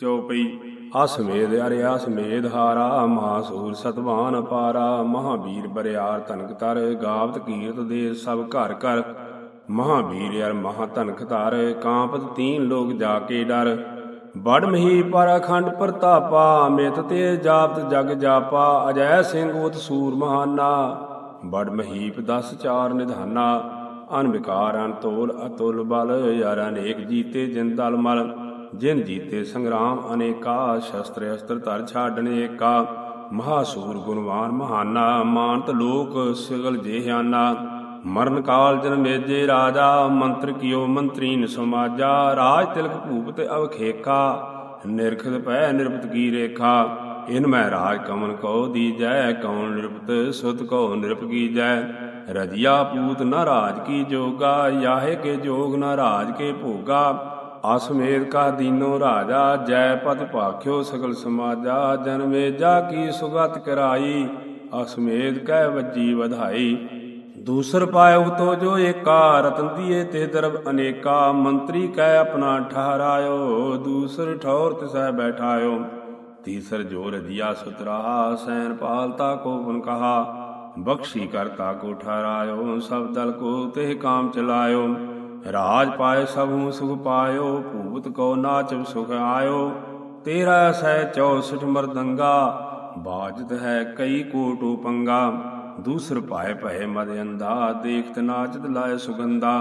ਚਉਪਈ ਅਸਮੇਧ ਅਰਿਆ ਸਮੇਧ ਹਾਰਾ, ਮਹਾਸੂਰ ਸਤਵਾਨ ਪਾਰਾ ਮਹਾਵੀਰ ਬਰਿਆਰ ਧਨਕ ਤਰ ਗਾਵਤ ਕੀਰਤ ਦੇ ਸਭ ਘਰ ਘਰ। ਮਹਾਵੀਰ ਅਰ ਮਹਾ ਧਨਕ ਤਰ ਕਾਂਪਤ ਤੀਨ ਲੋਕ ਜਾ ਕੇ ਡਰ। ਬੜ ਮਹੀ ਪਰ ਅਖੰਡ ਪ੍ਰਤਾਪਾ, ਮਿਤ ਤੇ ਜਾਪਤ ਜਗ ਜਾਪਾ, ਅਜੈ ਸਿੰਘ ਉਤ ਸੂਰ ਮਹਾਨਾ। ਬੜ ਮਹੀਪ ਦਸ ਚਾਰ ਨਿਧਾਨਾ, ਅਨ ਵਿਕਾਰ ਅਤੁਲ ਬਲ, ਯਾਰ ਅਨੇਕ ਜੀਤੇ ਜਿਨ ਦਲ ਮਲ। ਜਿਨ ਜੀਤੇ ਸੰਗਰਾਮ ਅਨੇਕਾ, ਸ਼ਸਤਰ ਅਸਤਰ ਧਰ ਛਾਡਣ ਏਕਾ। ਮਹਾਸੂਰ ਗੁਣਵਾਨ ਮਹਾਨਾ, ਮਾਨਤ ਲੋਕ ਸਿਗਲ ਜੇਹਾਨਾ ਮਰਨ ਕਾਲ ਜਨ ਮੇਜੇ ਰਾਜਾ, ਮੰਤਰ ਕੀਓ ਮੰਤਰੀਨ ਸਮਾਜਾ। ਰਾਜ ਤਿਲਕ ਭੂਪਤ ਅਵਖੇਖਾ, ਨਿਰਖਤ ਪੈ ਨਿਰਪਤ ਕੀ ਰੇਖਾ। ਇਨ ਮੈਂ ਰਾਜ ਕਮਨ ਕਉ ਦੀਜੈ ਕਉਣ ਨਿਰਪਤ ਸੁਤ ਕਉ ਨਿਰਪ ਕੀਜੈ। ਰਜਿਆ ਪੂਤ ਨ ਰਾਜ ਕੀ ਜੋਗਾ, ਯਾਹੇ ਕੇ ਜੋਗ ਨ ਰਾਜ ਕੇ ਭੋਗਾ। ਅਸਮੇਧ ਕਾ ਦੀਨੋ ਰਾਜਾ, ਜੈ ਪਦ ਭਾਖਿਓ ਸਗਲ ਸਮਾਜਾ ਜਨਮੇ ਜਾ ਕੀ ਸੁਗਤ ਕਰਾਈ ਅਸਮੇਧ ਕਹਿ ਵੱਜੀ ਵਧਾਈ। ਦੂਸਰ ਪਾਇਓ ਤੋ ਜੋ ਏਕਾ, ਰਤਨ ਦੀਏ ਤੇ ਦਰਬ ਅਨੇਕਾ, ਮੰਤਰੀ ਕਹਿ ਆਪਣਾ ਠਹਰਾਇਓ, ਦੂਸਰ ਠੌਰ ਤਿਸੈ ਬੈਠਾਇਓ। ਤੀਸਰ ਜੋ ਰਜਿਆ ਸੁਤਰਾ ਸੈਨ ਪਾਲਤਾ ਕੋ ਬਨ ਕਹਾ। ਬਖਸ਼ੀ ਕਰਤਾ ਕੋ ਠਹਰਾਇਓ, ਸਭ ਦਲ ਕੋ ਤੇ ਕਾਮ ਚਲਾਇਓ। ਰਾਜ ਪਾਏ ਸਭੂ ਸੁਖ ਪਾਇਓ, ਭੂਤ ਕੋ ਨਾਚਵ ਸੁਖ ਆਇਓ। ਤੇਰਾ ਸਹਿ 64 ਮਰਦੰਗਾ ਬਾਜਤ ਹੈ ਕਈ ਕੋਟੋ ਪੰਗਾ। ਦੂਸਰ ਪਾਏ ਭਏ ਮਦ ਅੰਦਾ ਦੇਖਤ ਨਾਚਤ ਲਾਏ ਸੁਗੰਧਾ।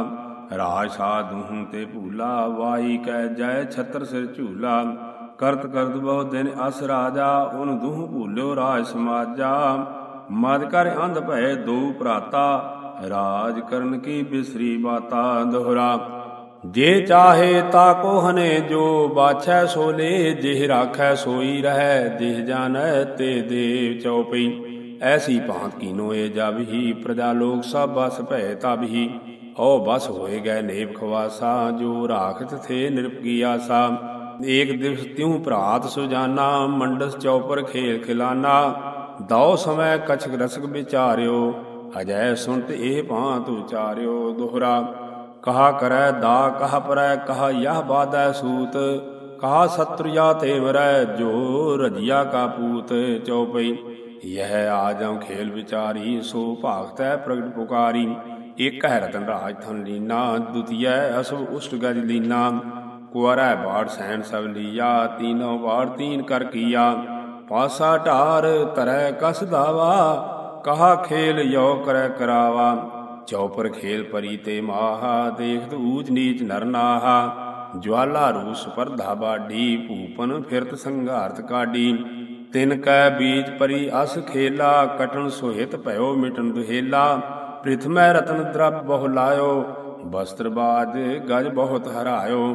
ਰਾਜ ਸਾ ਦੂਹੰ ਤੇ ਭੂਲਾ, ਵਾਹੀ ਕਹਿ ਜੈ ਛਤਰ ਸਿਰ ਝੂਲਾ। ਕਰਤ ਕਰਤ ਬਹੁ ਦਿਨ ਅਸ ਰਾਜਾ, ਉਨ ਦੂਹ ਭੂਲਿਓ ਰਾਜ ਸਮਾਜਾ। ਮਦ ਕਰ ਅੰਧ ਭਏ ਦੋ ਭਰਾਤਾ ਰਾਜ ਕਰਨ ਕੀ ਬਿਸਰੀ ਬਾਤਾ ਦੋਹਰਾ। ਜੇ ਚਾਹੇ ਤਾ ਕੋ ਹਨੇ ਜੋ ਬਾਛੈ ਸੋਲੇ, ਜਿਹ ਰਾਖੈ ਸੋਈ ਰਹੈ, ਜਿਹ ਜਾਣੈ ਤੇ ਦੇਵ ਚਉਪਈ। ਐਸੀ ਭਾਂਤ ਕੀਨੋ ਏ ਜਬਹੀ ਪ੍ਰਜਾ ਲੋਕ ਸਭ ਬਸ ਭੈ ਤਬਹੀ ਓ ਬਸ ਹੋਏ ਗਏ ਨੇਬ ਖਵਾਸਾ, ਜੋ ਰਾਖਤ ਥੇ ਨਿਰਪਗੀ ਆਸਾ। ਏਕ ਦਿਵਸ ਤਿਉ ਭਰਾਤ ਸੁਜਾਨਾ, ਮੰਡਸ ਚੌਪਰ ਖੇਲ ਖਿਲਾਨਾ। ਦਉ ਸਮੈ ਕਛਕ ਰਸਕ ਵਿਚਾਰਿਓ ਅਜੈ ਸੁਣਤ ਇਹ ਭਾਂਤ ਉਚਾਰਿਓ ਦੁਹਰਾ। ਕਹਾ ਕਰੈ ਦਾ, ਕਹ ਪਰੈ, ਕਹਾ ਯਹ ਬਾਦੈ ਸੂਤ। ਕਹਾ ਸਤਰਿਆ ਤੇ ਮਰੈ ਜੋ ਰਜਿਆ ਕਾ ਪੂਤ ਚਉਪਈ। ਯਹ ਆਜਮ ਖੇਲ ਵਿਚਾਰੀ, ਸੋ ਭਾਗਤੈ ਪ੍ਰਗਟ ਪੁਕਾਰੀ। ਇਕ ਹੈ ਰਤਨ ਰਾਜ ਥਨ ਲੀਨਾ ਦੁਤੀਯ ਅਸਵ ਉਸ਼ਟ ਗਜ ਲੀਨਾ। ਕੁਵਰੈ ਬਾੜ ਸੈਨ ਸਭ ਲੀਆ, ਤੀਨੋ ਬਾੜ ਤੀਨ ਕਰ ਕੀਆ। ਪਾਸਾ ਢਾਰ ਤਰੈ ਕਸ ਦਾਵਾ ਕਹਾ ਖੇਲ ਯੋ ਕਰੈ ਕਰਾਵਾ ਚੌਪਰ ਖੇਲ ਪਰੀ ਤੇ ਮਾਹਾ ਦੇਖਤ ਊਚ ਨੀਚ ਨਰਨਾਹਾ ਜਵਾਲਾ ਰੂਸ ਪਰਧਾ ਬਾਡੀ ਭੂਪਨ ਫਿਰਤ ਸੰਘਾਰਤ ਕਾਡੀ ਤਿਨ ਕੈ ਬੀਜ ਪਰੀ ਅਸ ਖੇਲਾ, ਕਟਣ ਸੋਹਿਤ ਭਇਓ ਮਿਟਣ ਦੁਹੇਲਾ। ਪ੍ਰਿਥਮੈ ਰਤਨ ਦ੍ਰਪ ਬਹੁ ਲਾਇਓ, ਬਸਤਰ ਬਾਜ ਗਜ ਬਹੁਤ ਹਰਾਇਓ।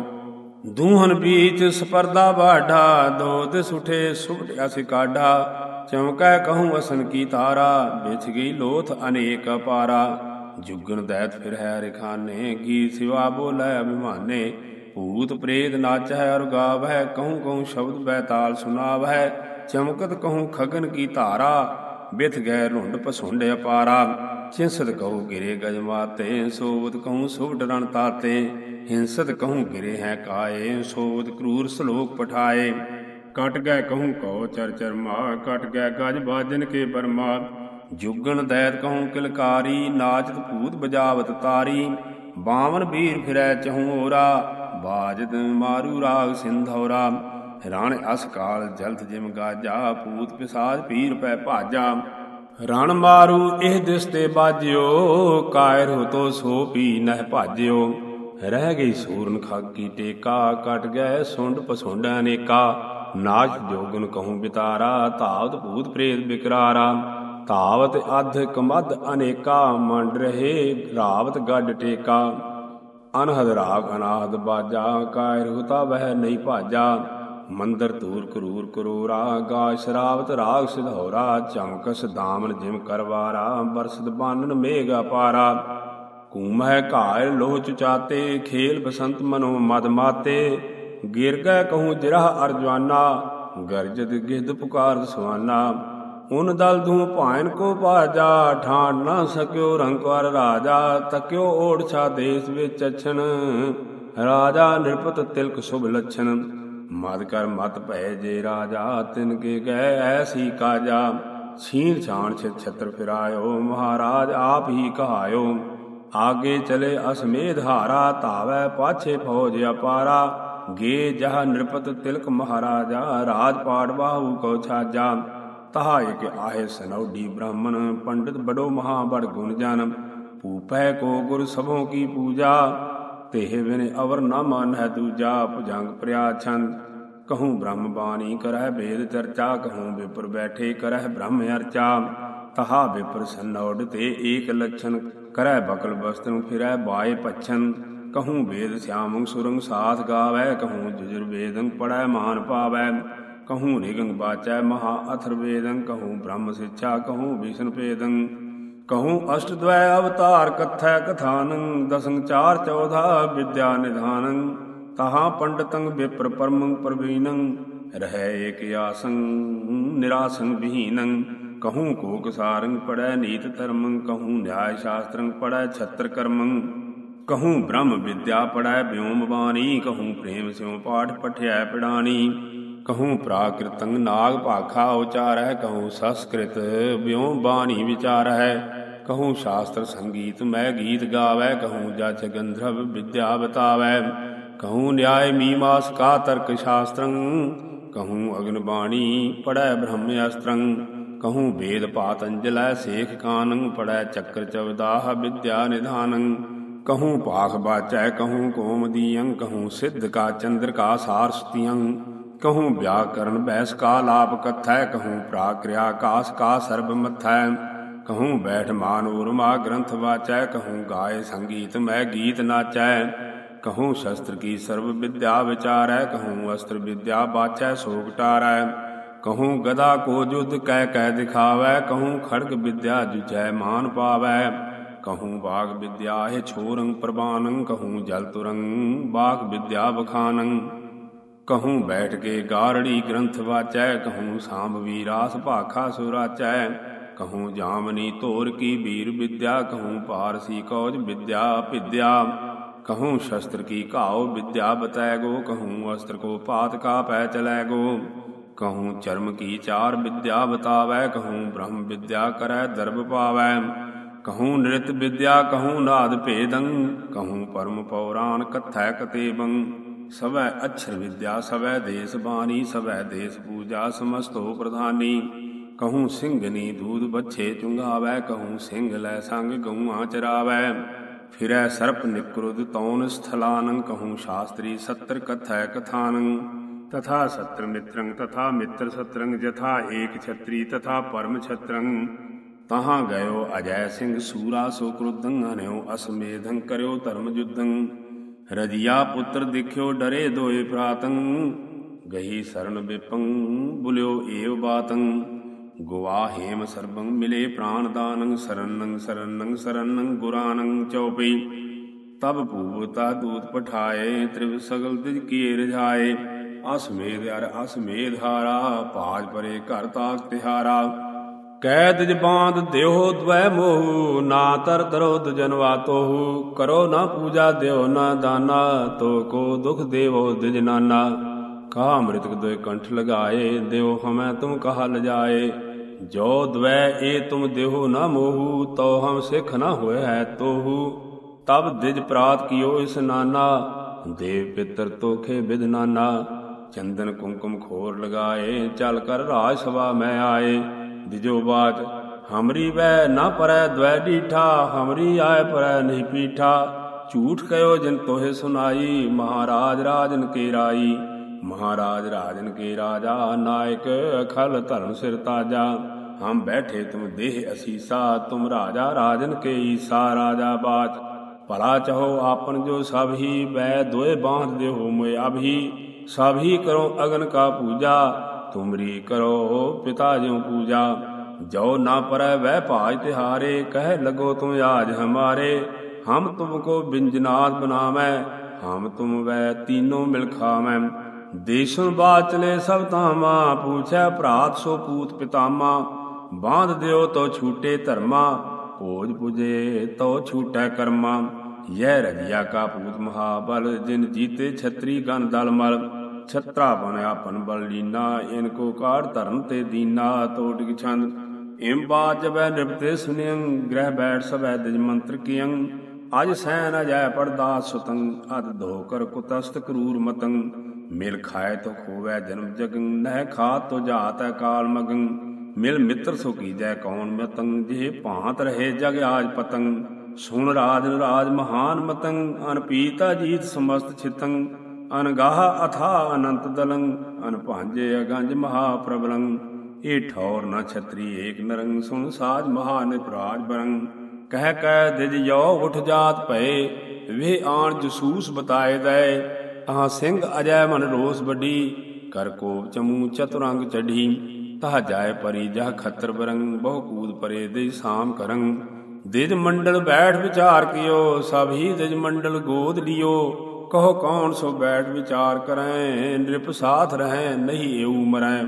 ਦੂਹਨ ਬੀਚ ਸਪਰਦਾ ਬਾਢਾ ਦੋ ਦਿਸ ਉਠੇ ਸੁਭਟ ਅਸ ਚਮਕੈ ਕਹੂੰ ਅਸਨ ਕੀ ਤਾਰਾ ਵਿਛ ਗਈ ਲੋਥ ਅਨੇਕ ਅਪਾਰਾ ਜੁਗਨ ਦੈਤ ਫਿਰ ਹੈ ਰਖਾਨੇ ਗੀ ਸਿਵਾ ਬੋਲੇ ਅਭਿਮਾਨੇ। ਭੂਤ ਪ੍ਰੇਤ ਨਾਚੈ ਅਰ ਗਾਵੈ ਕਹੂੰ ਕਹੂੰ ਸ਼ਬਦ ਬੈਤਾਲ ਸੁਨਾਵੈ ਚਮਕਤ ਕਹੂੰ ਖਗਨ ਕੀ ਧਾਰਾ, ਬਿਥ ਗਏ ਰੁੰਡ ਪਸੁੰਡ ਅਪਾਰਾ। ਚਿੰਸਤ ਕਹੂੰ ਗਿਰੇ ਗਜ ਮਾਤੇ, ਸੋਵਤ ਕਹੂੰ ਸੁਭਟ ਰਣ ਤਾਤੇ। ਹਿੰਸਤ ਕਹੂੰ ਗਿਰੇ ਹੈ ਕਾਏ, ਸੋਵਤ ਕਰੂਰ ਸਲੋਕ ਪਠਾਏ। ਕਟ ਗਏ ਕਹੂੰ ਕਉ ਚਰ ਚਰ ਮਾ ਕਟ ਗਏ ਗਜ ਬਾਜਨ ਕੇ ਬਰਮਾ ਜੁਗਣ ਦੈਤ ਕਹੂੰ ਕਿਲਕਾਰੀ, ਨਾਚਤ ਭੂਤ ਬਜਾਵਤ ਤਾਰੀ। ਬਾਵਨ ਵੀਰ ਫਿਰੈ ਚਹੂਰਾ ਬਾਜਤ ਮਾਰੂ ਰਾਗ ਸਿੰਧੌਰਾ ਰਣ ਅਸ ਕਾਲ ਜਲਤ ਜਿਮ ਗਾਜਾ, ਭੂਤ ਪਿਸਾਜ ਪੀਰ ਪੈ ਭਾਜਾ। ਰਣ ਮਾਰੂ ਇਹ ਦਿਸ ਤੇ ਬਾਜਿਓ, ਕਾਇਰ ਹੋ ਤੋ ਸੋ ਪੀ ਨਹਿ ਭਾਜਿਓ। ਰਹਿ ਗਈ ਸੂਰਨ ਖਾਕੀ ਟੇਕਾ, ਕਟ ਗਏ ਸੁੰਡ ਪਸੁੰਡ ਅਨੇਕਾ ਨਾਚ ਜੋਗਨ ਕਹੂੰ ਬਿਤਾਰਾ, ਧਾਵਤ ਭੂਤ ਪ੍ਰੇਤ ਬਿਕਰਾਰਾ। ਧਾਵਤ ਅਧ ਕਮਦ ਅਨੇਕਾ, ਮੰਡ ਰਹੇ ਰਾਵਤ ਗੱਡ ਟੇਕਾ ਅਨਹਦ ਰਾਗ ਅਨਾਹਦ ਬਾਜਾ, ਕਾਇਰ ਹੁਤਾ ਵਹਿ ਨਹੀਂ ਭਾਜਾ। ਮੰਦਰ ਤੂਰ ਕਰੂਰ ਕਰੋਰਾ ਗਾ ਸ਼ਰਾਵਤ ਰਾਗ ਸਿਧੌਰਾ, ਚਮਕਸ ਦਾਮਨ ਜਿਮ ਕਰਵਾਰਾ ਬਰਸਦ ਬਾਨਨ ਮੇਘ ਅਪਾਰਾ। ਕੂਮਹਿ ਘਾਇ ਲੋਹ ਚੁਚਾਤੇ ਖੇਲ ਬਸੰਤ ਮਨੋ ਮਦ ਮਾਤੇ। ਗਿਰ ਗਏ ਕਹੂੰ ਜਿਰਹ ਅਰਜਵਾਨਾ, ਗਰਜਦ ਗਿਦ ਪੁਕਾਰ ਸੁਆਨਾ ਉਨ ਦਲ ਦੂ ਭਾਇਨ ਕੋ ਬਾਜਾ ਠਾਣ ਨਾ ਸਕਿਓ ਰੰਗਵਾਰ ਰਾਜਾ, ਤਕਿਓ ਓੜਛਾ ਦੇਸ ਵਿੱਚ ਅਛਨ ਰਾਜਾ ਨਿਰਪਤ ਤਿਲਕ ਸੁਭ ਲਛਨ ਮਦ ਕਰ ਮਤ ਭੈ ਜੇ ਰਾਜਾ, ਤਿਨ ਕੇ ਗਏ ਐਸੀ ਕਾਜਾ। ਛੀਨ ਛਾਣ ਛਿਤ ਛਤਰ ਫਿਰਾਇਓ, ਮਹਾਰਾਜ ਆਪ ਹੀ ਕਹਾਇਓ, ਆਗੇ ਚਲੇ ਅਸਮੇਧ ਹਾਰਾ, ਧਾਵੈ ਪਾਛੇ ਫੌਜ ਅਪਾਰਾ। ਗੇ ਜਹ ਨਿਰਪਤ ਤਿਲਕ ਮਹਾਰਾਜਾ, ਰਾਜ ਪਾੜ ਬਾਹੂ ਕੋ ਛਾਜਾ। ਤਹਾ ਇਕ ਆਹੇ ਸਨੌਡੀ ਬ੍ਰਾਹਮਣ, ਪੰਡਿਤ ਬੜੋ ਮਹਾ ਬੜ ਗੁਣ ਜਨ। ਪੂਪੈ ਕੋ ਗੁਰ ਸਭੋ ਕੀ ਪੂਜਾ ਤੇਹ ਬਿਨ ਅਵਰ ਨਾ ਮਨ ਹੈ ਦੂਜਾ, ਭੁਜੰਗ ਪ੍ਰਿਆ ਛੰਦ ਕਹੂੰ ਬ੍ਰਹਮ ਬਾਣੀ ਕਰਹਿ ਵੇਦ ਚਰਚਾ, ਕਹੂੰ ਵਿਪਰ ਬੈਠੇ ਕਰਹਿ ਬ੍ਰਹਮ ਅਰਚਾ। ਤਹਾ ਵਿਪਰ ਸੰਨੌਡ ਤੇ ਏਕ ਲਛਨ ਕਰੈ ਬਕਲ ਬਸਤਨ ਫਿਰੈ ਬਾਏ ਪਛਨ ਕਹੂੰ ਵੇਦ ਸਿਆਮੰ ਸੁਰੰਗ ਸਾਥ ਗਾਵੈ, ਕਹੂੰ ਜੁਜਰ ਵੇਦੰ ਪੜੈ ਮਾਨ ਪਾਵੈ। ਕਹੂੰ ਨਿਗੰਗ ਬਾਚੈ ਮਹਾ ਅਥਰਵੇਦੰ ਕਹੂੰ ਬ੍ਰਹਮ ਸਿੱਛਾ, ਕਹੂੰ ਵਿਸ਼ਨ ਪੇਦੰ ਕਹੂੰ ਅਸ਼ਟ ਦ્વੈ ਅਵਤਾਰ ਕਥੈ ਕਥਾਨੰ ਦਸੰ ਚਾਰ ਚੌਧਾ ਵਿਦਿਆ ਨਿਧਾਨੰ। ਤਹਾ ਪੰਡਤੰ ਵਿਪਰ ਪਰਮੰ ਪ੍ਰਵੀਨੰ, ਰਹਿ ਏਕ ਆਸੰ ਨਿਰਾਸੰ ਵਿਹੀਨੰ। ਕਹੂੰ ਕੋਕ ਸਾਰੰਗ ਪੜੈ ਨੀਤ ਧਰਮੰ, ਕਹੂੰ ਨਿਆਇ ਸ਼ਾਸਤਰੰ ਪੜੈ ਛਤਰ ਕਰਮੰ। ਕਹੂੰ ਬ੍ਰਹਮ ਵਿਦਿਆ ਪੜੈ ਬਿਓਮ ਬਾਣੀ, ਕਹੂੰ ਪ੍ਰੇਮ ਸਿਉ ਪਾਠ ਪਠਿਆ ਪਿੜਾਨੀ ਕਹੂੰ ਪ੍ਰਾਕ੍ਰਿਤੰ ਨਾਗ ਭਾਖਾ ਉਚਾਰੈ ਕਹੂੰ ਸੰਸਕ੍ਰਿਤ ਬਿਓਮ ਬਾਣੀ ਵਿਚਾਰੈ ਕਹੂੰ ਸ਼ਾਸਤਰ ਸੰਗੀਤ ਮੈਂ ਗੀਤ ਗਾਵੈ, ਕਹੂੰ ਜਚ ਗੰਧਰਵ ਵਿਦਿਆ ਬਤਾਵੈ। ਕਹੂੰ ਨਿਆਇ ਮੀਮਾਸ ਕਾ ਤਰਕ ਸ਼ਾਸਤਰੰ, ਕਹੂੰ ਅਗਨ ਬਾਣੀ ਪੜੈ ਬ੍ਰਹਮ ਅਸਤਰੰ। ਕਹੂੰ ਵੇਦ ਪਾਤੰਜਲੈ ਸੇਖ ਕਾਨੰ ਪੜੈ ਚੱਕਰ ਚਵਦਾਹ ਵਿਦਿਆ ਨਿਧਾਨੰ। ਕਹੂੰ ਪਾਖ ਬਾਚੈ ਕਹੂੰ ਕੋਮਦੀਯੰ ਕਹੂੰ ਸਿੱਧ ਕਾ ਚੰਦਰ ਕਾ ਸਾਰਸਤੀਯੰ ਕਹੂੰ ਵਿਆਕਰਨ ਬੈਸ ਕਾ ਲਾਪ ਕਥੈ ਕਹੂੰ ਪ੍ਰਾਕਿਰਿਆ ਆਕਾਸ ਕਾ ਸਰਬ ਮਥੈ ਕਹੂੰ ਬੈਠ ਮਾਨ ਉਰਮਾ ਗ੍ਰੰਥ ਵਾਚੈ ਕਹੂੰ ਗਾਏ ਸੰਗੀਤ ਮੈਂ ਗੀਤ ਨਾਚੈ ਕਹੂੰ ਸ਼ਸਤਰ ਕੀ ਸਰਬ ਵਿਦਿਆ ਵਿਚਾਰੈ ਕਹੂੰ ਅਸਤਰ ਵਿਦਿਆ ਬਾਚੈ ਸੋਗ ਟਾਰੈ ਕਹੂੰ ਗਦਾ ਕੋ ਜੁਦ ਕਹਿ ਕਹਿ ਦਿਖਾਵੈ ਕਹੂੰ ਖੜਗ ਵਿਦਿਆ ਜੁਜੈ ਮਾਨ ਪਾਵੈ ਕਹੂੰ ਬਾਗ ਵਿਦਿਆ ਹੈ ਛੋਰੰ ਪ੍ਰਬਾਨੰ ਕਹੂੰ ਜਲ ਤੁਰੰ ਬਾਗ ਵਿਦਿਆ ਬਖਾਨੰ ਕਹੂੰ ਬੈਠ ਕੇ ਗਾਰੜੀ ਗ੍ਰੰਥ ਵਾਚੈ ਕਹੂੰ ਸਾਂਭ ਵੀਰਾਸ ਭਾਖਾ ਸੁਰਾਚੈ ਕਹੂੰ ਜਾਮਨੀ ਧੋਰ ਕੀ ਵੀਰ ਵਿਦਿਆ ਕਹੂੰ ਪਾਰਸੀ ਕੌਜ ਵਿਦਿਆ ਵਿਦਿਆ ਕਹੂੰ ਸ਼ਸਤਰ ਕੀ ਘਾਉ ਵਿਦਿਆ ਬਤੈ ਗੋ ਕਹੂੰ ਅਸਤਰ ਕੋ ਪਾਤ ਕਾ ਪੈ ਚਲੈ ਗੋ ਕਹੂੰ ਚਰਮ ਕੀ ਚਾਰ ਵਿਦਿਆ ਬਤਾਵੈ ਕਹੂੰ ਬ੍ਰਹਮ ਵਿਦਿਆ ਕਰੈ ਦਰਬ ਪਾਵੈ ਕਹੂੰ ਨ੍ਰਿਤ ਵਿਦਿਆ, ਕਹੂੰ ਨਾਦ ਭੇਦੰ, ਕਹੂੰ ਪਰਮ ਪੌਰਾਨ ਕਥੈ ਕਤੇਬੰ। ਸਵੈ ਅਛਰ ਵਿਦਿਆ, ਸਵੈ ਦੇਸ ਬਾਣੀ, ਸਵੈ ਦੇਸ ਪੂਜਾ ਸਮਸਤੋ ਪ੍ਰਧਾਨੀ। ਕਹੂੰ ਸਿੰਘਨੀ ਦੂਧ ਬੱਛੇ ਚੁੰਗਾਵੈ ਕਹੂੰ ਸਿੰਘ ਲੈ ਸੰਗ ਗਊਆਂ ਚਰਾਵੈ। ਫਿਰੈ ਸਰਪ ਨਿਕਰੁਦ ਤੌਨ ਸਥਲਾਨੰ, ਕਹੂੰ ਸ਼ਾਸਤਰੀ ਸਤਰ ਕਥੈ ਕਥਾਨੰ। ਤਥਾ ਸਤਰ ਮਿਤਰੰ, ਤਥਾ ਮਿੱਤਰ ਸਤਰੰ, ਜਥਾ ਏਕ ਛਤਰੀ, ਤਥਾ ਪਰਮ ਛਤਰੰ। ਤਹਾਂ ਗਇਓ ਅਜੈ ਸਿੰਘ ਸੂਰਾ ਸੋ ਕ੍ਰੁਦੰ ਅਨਿਓ ਅਸਮੇਧੰ ਕਰਿਓ ਧਰਮ ਜੁਦੰ ਰਜਿਆ ਪੁੱਤਰ ਦੇਖਿਓ ਡਰੇ ਦੋਏ ਪ੍ਰਾਤੰ ਗਹੀ ਸਰਨ ਵਿਪੰ ਬੁਲਿਓ ਏਵ ਬਾਤੰ ਗੁਆ ਹੇਮ ਸਰਬੰ ਮਿਲੇ ਪ੍ਰਾਨ ਦਾਨੰ ਸਰਨੰ ਸਰਨੰ ਸਰਨੰ ਗੁਰਾਨੰ ਚਉਪਈ ਤਬ ਭੂਤਾ ਦੂਤ ਪਠਾਏ ਤ੍ਰਿਵ ਸਗਲ ਦਿਜ ਕੀ ਰਜਾਏ ਅਸਮੇਧ ਅਰ ਅਸਮੇਧ ਹਾਰਾ ਭਾਜ ਪਰੇ ਘਰ ਤਾਕ ਤਿਹਾਰਾ ਕੈਦ ਜਬਾਂਦ ਦਿਓ ਦ્વੈ ਮੋਹ, ਨਾ ਤਰ ਤਰੋ ਦੁਜਨਵਾ ਤੋਹੂ। ਕਰੋ ਨਾ ਪੂਜਾ, ਦਿਓ ਨਾ ਦਾਨਾ, ਤੋ ਕੋ ਦੁਖ ਦੇਵੋ ਦਿਜ ਕਾ ਅੰਮ੍ਰਿਤਕ ਦੋਇ ਕੰਠ ਲਗਾਏ, ਦਿਓ ਹਮੈ ਤੁਮ ਕਹਾ ਲਜਾਏ ਜੋ ਦ્વੈ ਏ ਤੁਮ ਦੇਹੋ ਨਾ ਮੋਹੂ, ਤੋ ਹਮ ਸਿਖ ਨਾ ਹੋਏ ਹੈ ਤੋਹੂ। ਤਬ ਦਿਜ ਪ੍ਰਾਤ ਕੀਓ ਇਸ ਨਾਨਾ, ਦੇਵ ਪਿਤਰ ਤੋਖੇ ਬਿਦ ਨਾਨਾ। ਚੰਦਨ ਕੁੰਕੁਮ ਖੋਰ ਲਗਾਏ, ਚਲ ਕਰ ਰਾਜ ਸਭਾ ਮੈਂ ਆਏ। ਦਿਜੋ ਬਾਤ, ਹਮਰੀ ਵੈ ਨਾ ਪਰੈ ਦ્વੈ ਡੀਠਾ, ਹਮਰੀ ਆਏ ਪਰੈ ਨਹੀਂ ਪੀਠਾ। ਝੂਠ ਕਯੋ ਜਿਨ ਤੋਹੇ ਸੁਨਾਈ, ਮਹਾਰਾਜ ਰਾਜਨ ਕੇ ਰਾਈ। ਮਹਾਰਾਜ ਰਾਜਨ ਕੇ ਰਾਜਾ, ਨਾਇਕ ਅਖਲ ਧਰਮ ਸਿਰ ਤਾਜਾ। ਹਮ ਬੈਠੇ ਤੁਮ ਦੇਹ ਅਸੀਸਾ, ਤੁਮ ਰਾਜਾ ਰਾਜਨ ਕੇ ਈਸਾ, ਰਾਜਾ ਬਾਤ। ਭਲਾ ਚਹੋ ਆਪਨ ਜੋ ਸਭ ਹੀ ਬੈ ਦੋਏ ਬਾਂਧ ਦੇਹੋ ਮੋਇ ਅਭੀ ਸਭ ਹੀ ਕਰੋ ਅਗਨ ਕਾ ਪੂਜਾ। ਤੁਮਰੀ ਕਰੋ ਪਿਤਾ ਜਿਉ ਪੂਜਾ, ਜੋ ਨਾ ਪਰੈ ਵਹਿ ਭਾਜ ਤਿਹਾਰੇ, ਕਹਿ ਲਗੋ ਤੁਮ ਆਜ ਹਮਾਰੇ। ਹਮ ਤੁਮ ਕੋ ਬਿੰਜਨਾਦ ਬਨਾਵੈ ਹਮ ਤੁਮ ਵੈ ਤੀਨੋ ਮਿਲ ਖਾਵੈ ਦੇਸ਼ੁਨ ਬਾਤ ਚਲੇ ਸਭ ਤਾਮਾ ਪੂਛੈ ਭਰਾਤ ਸੋ ਪੂਤ ਪਿਤਾਮਾ। ਬਾਂਧ ਦਿਓ ਤੋ ਛੂਟੇ ਧਰਮਾ, ਭੋਜ ਪੁਜੇ ਤੋ ਛੂਟੈ ਕਰਮਾ। ਯਹ ਰਜਿਆ ਕਾ ਪੂਤ ਮਹਾਬਲ, ਜਿਨ ਜੀਤੇ ਛਤਰੀ ਗਨ ਦਲ ਮਲ। ਛਤਰਾ ਬਨ ਆਪਨ ਬਲ ਲੀਨਾ ਇਨ ਕੋ ਕਾੜ ਧਰਨ ਤੇ ਦੀਨਾ, ਤੋਟਿਕ ਛੰਦ। ਇਮ ਬਾਜ ਜਬੈ ਨਿਰਪਤੇ ਸੁਨਿਯੰ, ਗ੍ਰਹਿ ਬੈਠ ਸਭੈ ਦਿਜ ਮੰਤਰ ਕੀਯੰ। ਅਜ ਸੈਨ ਅਜੈ ਪਰਦਾ ਸੁਤੰ ਅਦ ਧੋ ਕਰ ਕੁਤਸਤ ਕਰੂਰ ਮਤੰ। ਮਿਲ ਖਾਏ ਤੋ ਖੋਵੈ ਜਨਮ ਜਗੰ, ਨਹਿ ਖਾ ਤੋ ਜਾਤੈ ਕਾਲ ਮਗੰ। ਮਿਲ ਮਿੱਤਰ ਸੋ ਕੀਜੈ ਕੌਣ ਮਤੰ ਜੇ ਭਾਂਤ ਰਹੇ ਜਗ ਆਜ ਪਤੰ। ਸੁਣ ਰਾਜ ਰਾਜ ਮਹਾਨ ਮਤੰ, ਅਨਪੀਤਾ ਜੀਤ ਸਮਸਤ ਛਿਤੰ। ਅਨਗਾਹ ਅਥਾ ਅਨੰਤ ਦਲੰਗ ਅਨ ਭਾਂਜੇ ਅਗੰਜ ਮਹਾ ਪ੍ਰਬਲੰ ਏ ਠੌਰ ਨ ਛਤਰੀ ਏਕ ਨਰੰਗ ਸੁਣ ਸਾਜ ਮਹਾ ਨਿਪਰਾਜ ਬਰੰਗ ਕਹਿ ਕਹਿ ਦਿਜ ਯੋ ਉਠ ਜਾਤ ਭਏ, ਵੇ ਆਣ ਜਸੂਸ ਬਤਾਏ ਦੈ ਆਹ ਸਿੰਘ ਅਜੈ ਮਨ ਰੋਸ ਵੱਡੀ, ਕਰ ਕੋਪ ਚਮੂ ਚਤੁਰੰਗ ਚਢੀ। ਤਹ ਜਾਏ ਪਰੀ ਜਹ ਖਤਰ ਬਰੰਗ ਬਹੁ ਕੂਦ ਪਰੇ ਦੇ ਸਾਮ ਕਰੰਗ ਦਿਜ ਮੰਡਲ ਬੈਠ ਵਿਚਾਰ ਕਿਓ, ਸਭ ਹੀ ਦਿਜ ਮੰਡਲ ਗੋਦ ਲਿਓ ਕਹੋ ਕੌਣ ਸੋ ਬੈਠ ਵਿਚਾਰ ਕਰੈ, ਨਿਰਪ ਸਾਥ ਰਹੈ, ਨਹੀਂ ਏਉ ਮਰੈ।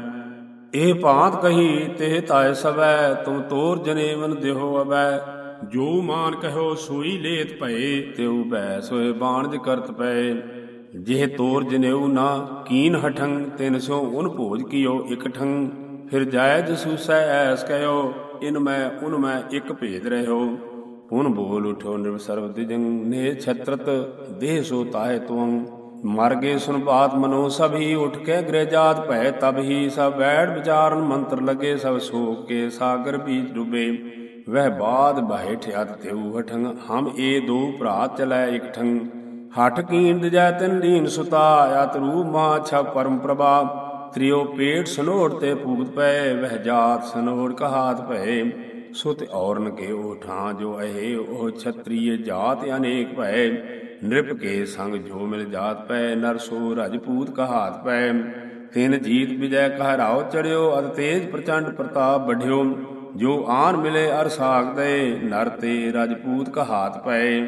ਇਹ ਭਾਂਤ ਕਹੀ, ਤੇ ਤਾਏ ਸਵੈ, ਤੁਮ ਤੋਰ ਜਨੇਵਨ ਦਿਹੋ ਅਬੈ ਜੋ ਮਾਨ ਕਹੋ ਸੋਈ ਲੇਤ ਭਏ, ਤਿਉ ਬੈ ਸੋਏ ਬਾਣਜ ਕਰਤ ਪਏ। ਜਿਹ ਤੋਰ ਜਨੇਉ ਨਾ, ਕੀਨ ਹਠੰ, ਤਿਨ ਸੋ ਉਨ ਭੋਜ ਕੀਓ ਇਕ ਠੰ। ਫਿਰ ਜਾਇ ਜਸੂਸੈ ਐਸ ਕਹਿਓ ਇਨ ਮੈਂ, ਉਨ ਮੈਂ ਇਕ ਭੇਦ ਰਹਿਓ। ਹੁਣ ਬੋਲ ਉਠੋ ਨਿਰਵ ਸਰਬ ਦਿਜੰ ਨੇ ਛਤਰਤ ਦੇਹ ਸੋ ਤਾਹੇ ਤੁਮ ਮਰ ਗਏ ਸੁਨ ਬਾਤ ਮਨੋ ਸਭੀ ਉਠ ਕੇ ਗ੍ਰਹਿ ਜਾਤ ਭੈ ਤਬ ਹੀ ਸਭ ਬੈਠ ਵਿਚਾਰਨ ਮੰਤਰ ਲਗੇ ਸਭ ਸੋਕ ਕੇ ਸਾਗਰ ਬੀਚ ਡੁਬੇ ਵਹਿ ਬਾਦ ਬਹਿਠ ਅਤ ਤਿਉ ਹਠੰ ਹਮ ਏ ਦੋ ਭਰਾ ਚਲੈ ਇਕ ਠੰ ਹਠ ਕੀਂਦ ਜੈ ਤਿਨ ਲੀਨ ਸੁਤਾ ਅਤ ਰੂ ਮਾ ਛ ਪਰਮ ਪ੍ਰਭਾ ਤ੍ਰਿਓ ਪੇਟ ਸਨੋੜ ਤੇ ਪੂਤ ਪਏ ਵਹਿ ਜਾਤ ਸਨੋੜ ਕਹਾਤ ਭਏ ਸੁਤ ਔਰਨ ਕੇ ਉਹ ਠਾਂ ਜੋ ਅਹੇ ਉਹ ਛਤਰੀਏ ਜਾਤ ਅਨੇਕ ਭੈ। ਨ੍ਰਿਪ ਕੇ ਸੰਗ ਜੋ ਮਿਲ ਜਾਤ ਪੈ ਨਰ ਸੋ ਰਜਪੂਤ ਕਹਾਤ ਪੈ ਤਿਨ ਜੀਤ ਵਿਜੈ ਕਹ ਰਾਉ ਚੜਿਓ ਅਤ ਤੇਜ ਪ੍ਰਚੰਡ ਪ੍ਰਤਾਪ ਬਢਿਓ ਜੋ ਆਨ ਮਿਲੇ ਅਰ ਸਾਗਦੇ, ਨਰ ਤੇ ਰਜਪੂਤ ਕਹਾਤ ਪਏ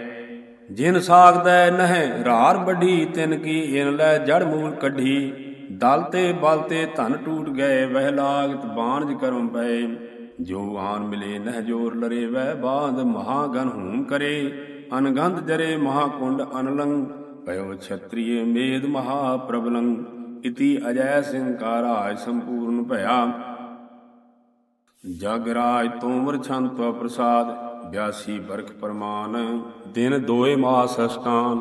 ਜਿਨ ਸਾਗਦੇ ਨਹਿ ਰਾਰ ਵੱਢੀ, ਤਿਨ ਕੀ ਇਨ ਲੈ ਜੜ ਮੂਲ ਕੱਢੀ। ਦਲ ਤੇ ਬਲ ਤੇ ਧਨ ਟੂਟ ਗਏ, ਵਹਿ ਲਾਗਤ ਬਾਣਜ ਕਰਮ ਪਏ ਜੋ ਆਨ ਮਿਲੇ ਨਹਿ ਜੋਰ ਲਰੇ ਵੈ ਬਾਂਧ ਮਹਾ ਹੂਮ ਕਰੇ। ਅਨਗੰਧ ਜਰੇ ਮਹਾ ਕੁੰਡ ਅਨਲੰਗ ਭਇਓ ਛਤਰੀਏ ਮੇਦ ਮਹਾ ਪ੍ਰਬਲੰ। ਇਤੀ ਅਜੈ ਸਿੰਘ ਕਾ ਰਾਜ ਸੰਪੂਰਨ ਭਇਆ। ਜਗ ਰਾਜ ਤੋਮਰ ਛੰਤ ਪ੍ਰਸਾਦ 82 ਬਰਖ ਪਰਮਾਨ, ਦਿਨ ਦੋਏ ਮਾਸ ਅਸਟਾਨ।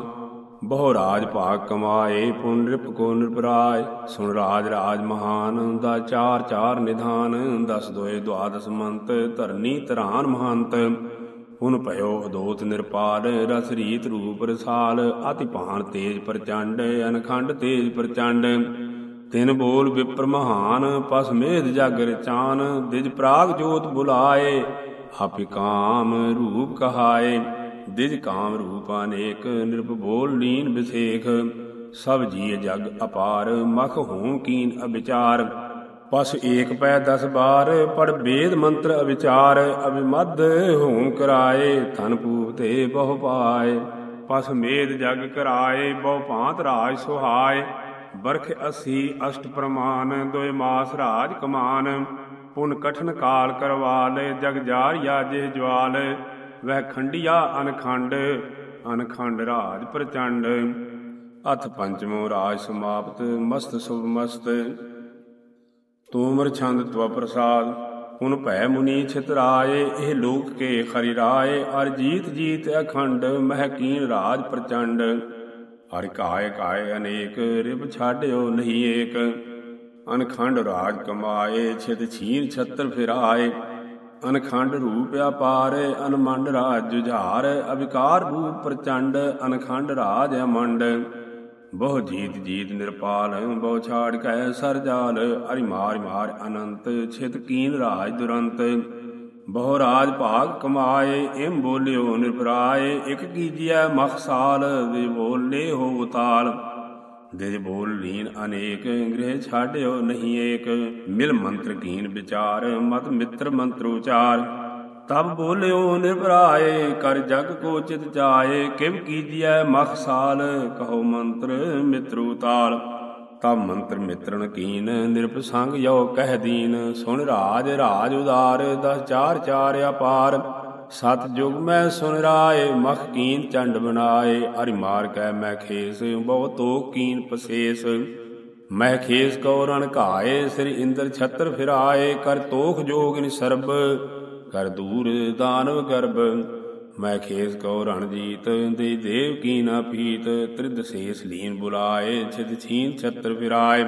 ਬਹੁ ਰਾਜ ਭਾਗ ਕਮਾਏ ਪੁਨਰਿਪ ਕੋ ਨਿਰਪਰਾਜ ਸੁਣ ਰਾਜ ਰਾਜ ਮਹਾਨ ਦਾ ਚਾਰ ਚਾਰ ਨਿਧਾਨ, ਦਸ ਦੋਏ ਦਵਾਦਸ ਮੰਤ, ਧਰਨੀ ਧਰਾਨ ਮਹੰਤ। ਪੁਨ ਭਇਓ ਅਦੋਤ ਨਿਰਪਾਲ, ਰਸ ਰੀਤ ਰੂਪ ਰਸਾਲ। ਅਤਿ ਭਾਨ ਤੇਜ ਪ੍ਰਚੰਡ, ਅਨਖੰਡ ਤੇਜ ਪ੍ਰਚੰਡ। ਤਿਨ ਬੋਲ ਵਿਪਰ ਮਹਾਨ, ਪਸ ਮੇਧ ਜਗ ਰਚਾਨ ਦਿਜ ਪ੍ਰਾਗ ਜੋਤ ਬੁਲਾਏ, ਆਪਿ ਕਾਮ ਰੂਪ ਕਹਾਏ। ਦਿਜ ਕਾਮ ਰੂਪ ਅਨੇਕ ਨਿਰਭ ਬੋਲ ਲੀਨ ਵਿਸੇਖ। ਸਭ ਜੀਅ ਜਗ ਅਪਾਰ, ਮਖ ਹੂੰ ਕੀਨ ਅਵਿਚਾਰ। ਪਸ ਏਕ ਪੈ ਦਸ ਬਾਰ, ਪੜ ਵੇਦ ਮੰਤਰ ਅਵਿਚਾਰ। ਅਵਿਮਦ ਹੂੰ ਕਰਾਏ, ਧਨ ਪੂਪ ਤੇ ਬਹੁ ਪਾਏ। ਪਸ ਮੇਦ ਜਗ ਕਰਾਏ, ਬਹੁ ਭਾਂਤ ਰਾਜ ਸੁਹਾਏ। ਬਰਖ ਅਸੀ ਅਸ਼ਟ ਪ੍ਰਮਾਨ ਦੋਇ ਮਾਸ ਰਾਜ ਕਮਾਨ। ਪੁਨ ਕਠਨ ਕਾਲ ਕਰਵਾਲ, ਜਗ ਜਾਰਿਆ ਜੇ ਜਵਾਲ। ਵਹਿ ਖੰਡਿਆ ਅਨਖੰਡ ਅਨਖੰਡ ਰਾਜ ਪ੍ਰਚੰਡ। ਅਥ ਪੰਚਮੋ ਰਾਜ ਸਮਾਪਤ, ਮਸਤ ਸੁਭ ਮਸਤ। ਤੂਮਰ ਛੰਦ ਤਵ ਪ੍ਰਸਾਦ ਪੁਨ ਭੈ ਮੁਨੀ ਛਿਤਰਾਏ ਇਹ ਲੋਕ ਕੇ ਖਰੀ ਰਾਏ। ਅਰ ਜੀਤ ਜੀਤ ਅਖੰਡ ਮਹਿਕੀਨ ਰਾਜ ਪ੍ਰਚੰਡ। ਹਰ ਕਾਇ ਕਾਇ ਅਨੇਕ, ਰਿਬ ਛਾਡਿਓ ਨਹੀਂ ਏਕ। ਅਨਖੰਡ ਰਾਜ ਕਮਾਏ ਛਿਤ ਛੀਨ ਛਤਰ ਫਿਰਾਏ। ਅਨਖੰਡ ਰੂਪ ਅਪਾਰ, ਅਨਮੰਡ ਰਾਜ ਜੁਝਾਰ, ਅਵਿਕਾਰ ਰੂਪ ਪ੍ਰਚੰਡ, ਅਨਖੰਡ ਰਾਜ ਅਮੰਡ। ਬਹੁ ਜੀਤ ਜੀਤ ਨਿਰਪਾਲ, ਬਹੁ ਛਾੜ ਕੈ ਸਰ ਜਾਲ ਅਰਿ ਮਾਰ ਮਾਰ ਅਨੰਤ, ਛਿਤ ਕੀਨ ਰਾਜ ਦੁਰੰਤ। ਬਹੁ ਰਾਜ ਭਾਗ ਕਮਾਏ, ਇਮ ਬੋਲਿਓ ਨਿਰਪਰਾਏ, ਇਕ ਕੀਜੀਐ ਮਖਸਾਲ ਵੇ ਬੋਲੇ ਹੋ ਉਤਾਲ। ਦੇ ਬੋਲ ਲੀਨ ਅਨੇਕ, ਗ੍ਰਹਿ ਛਾਡਿਓ ਨਹੀਂ ਏਕ। ਮਿਲ ਮੰਤਰ ਕੀਨ ਵਿਚਾਰ, ਮਤ ਮਿੱਤਰ ਮੰਤਰ ਉਚਾਰ। ਤਬ ਬੋਲਿਓ ਨਿਰਭਰਾਏ ਕਰ ਜਗ ਕੋ ਚਿਤ ਜਾਏ ਕਿਵ ਕੀਜੀਐ ਮਖਸਾਲ ਕਹੋ ਮੰਤਰ ਮਿੱਤਰੂ ਤਾਲ ਤਬ ਮੰਤਰ ਮਿੱਤਰਣ ਕੀਨ ਨਿਰਪਸੰਗ ਯੋ ਕਹਿ ਦੀਨ। ਸੁਣ ਰਾਜ ਰਾਜ ਉਦਾਰ, ਦਸ ਚਾਰ ਚਾਰ ਅਪਾਰ। ਸਤ ਜੁਗ ਮੈਂ ਸੁਨ ਰਾਏ, ਮਖ ਕੀਨ ਚੰਡ ਬਨਾਏ ਅਰਿ ਮਾਰ ਕੈ ਮੈਂ ਖੇਸ, ਬਹੁ ਤੋ ਕੀਨ ਪਸੇਸ। ਮਹਿ ਖੇਸ ਕੋ ਰਣ ਘਾਏ, ਸ੍ਰੀ ਇੰਦਰ ਛਤਰ ਫਿਰਾਏ, ਕਰ ਤੋਖ ਜੋਗਿਨ ਸਰਬ, ਕਰ ਦੂਰ ਦਾਨਵ ਗਰਬ। ਮੈਂ ਖੇਸ ਕੋ ਰਣ ਜੀਤ, ਦੇ ਦੇਵ ਕੀ ਨਾ ਪੀਤ ਤ੍ਰਿਦ ਸੇਸ ਲੀਨ ਬੁਲਾਏ ਛਿਤ ਛੀਨ ਛਤਰ ਫਿਰਾਏ।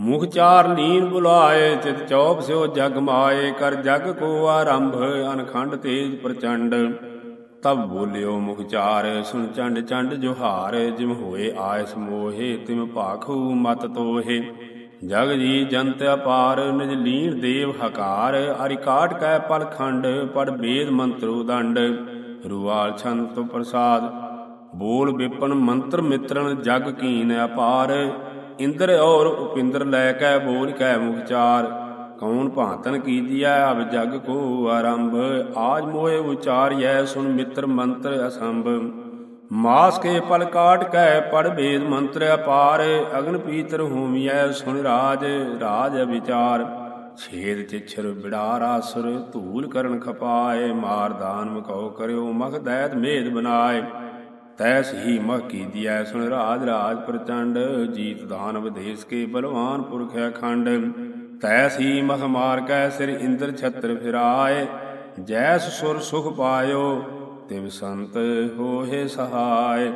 ਮੁਖ ਚਾਰ ਲੀਨ ਬੁਲਾਏ, ਚਿਤ ਚੌਪ ਸਿਓ ਜਗ ਮਾਏ, ਕਰ ਜਗ ਕੋ ਆਰੰਭ, ਅਨਖੰਡ ਤੇਜ ਪ੍ਰਚੰਡ। ਤਬ ਬੋਲਿਓ ਮੁਖ ਚਾਰ, ਸੁਣ ਚੰਡ ਚੰਡ ਜੋਹਾਰ, ਜਿਮ ਹੋਏ ਆਇਸ ਮੋਹੇ, ਤਿਮ ਭਾਖੂ ਮਤ ਤੋਹੇ। ਜਗ ਜੀ ਜੰਤ ਅਪਾਰ, ਨਿਜ ਲੀਨ ਦੇਵ ਹਕਾਰ, ਅਰਿ ਕਾਟ ਪਲ ਖੰਡ, ਪੜ ਬੇਦ ਮੰਤਰੋ ਦੰਡ। ਰੁਵਾਲ ਛੰਤ ਪ੍ਰਸਾਦ, ਬੋਲ ਵਿਪਨ ਮੰਤਰ ਮਿਤਰਨ ਜਗ ਕੀਨ ਅਪਾਰ। ਇੰਦਰ ਔਰ ਉਪਿੰਦਰ ਲੈ ਕੈ ਬੋਲ ਕੈ ਮੁਖਚਾਰ ਕੌਣ ਭਾਂਤਨ ਕੀਜੀਐ ਅਬ ਜਗ ਕੋ ਆਰੰਭ। ਆਜ ਮੋਏ ਉਚਾਰਿਐ ਸੁਨ ਮਿੱਤਰ ਮੰਤਰ ਅਸੰਭ। ਮਾਸ ਕੇ ਪਲ ਕਾਟ ਕੈ ਪੜ ਬੇਦ ਮੰਤਰ ਅਪਾਰ। ਅਗਨ ਪੀਤਰ ਹੋਮੀਐ ਸੁਨ ਰਾਜ ਰਾਜ ਵਿਚਾਰ। ਛੇਦ ਚਿਛਰ ਬਿੜਾਰ ਆਸੁਰ, ਧੂਲ ਕਰਨ ਖਪਾਏ। ਮਾਰਦਾਨ ਮਕਉ ਕਰਿਓ, ਮਖ ਦੈਤ ਮੇਦ ਬਨਾਏ। ਤੈਸ ਹੀ ਮਹ ਕੀ ਕੀਜੀਐ ਸੁਣ ਰਾਜ ਰਾਜ ਪ੍ਰਚੰਡ, ਜੀਤ ਦਾਨ ਵਿਦੇਸ ਕੇ ਬਲਵਾਨ ਪੁਰਖ ਅਖੰਡ ਤੈਸ ਹੀ ਮਹ ਮਾਰ ਕੈ ਸਿਰ ਇੰਦਰ ਛਤਰ ਫਿਰਾਏ, ਜੈਸ ਸੁਰ ਸੁਖ ਪਾਇਓ, ਤਿਵ ਸੰਤ ਹੋਏ ਸਹਾਇ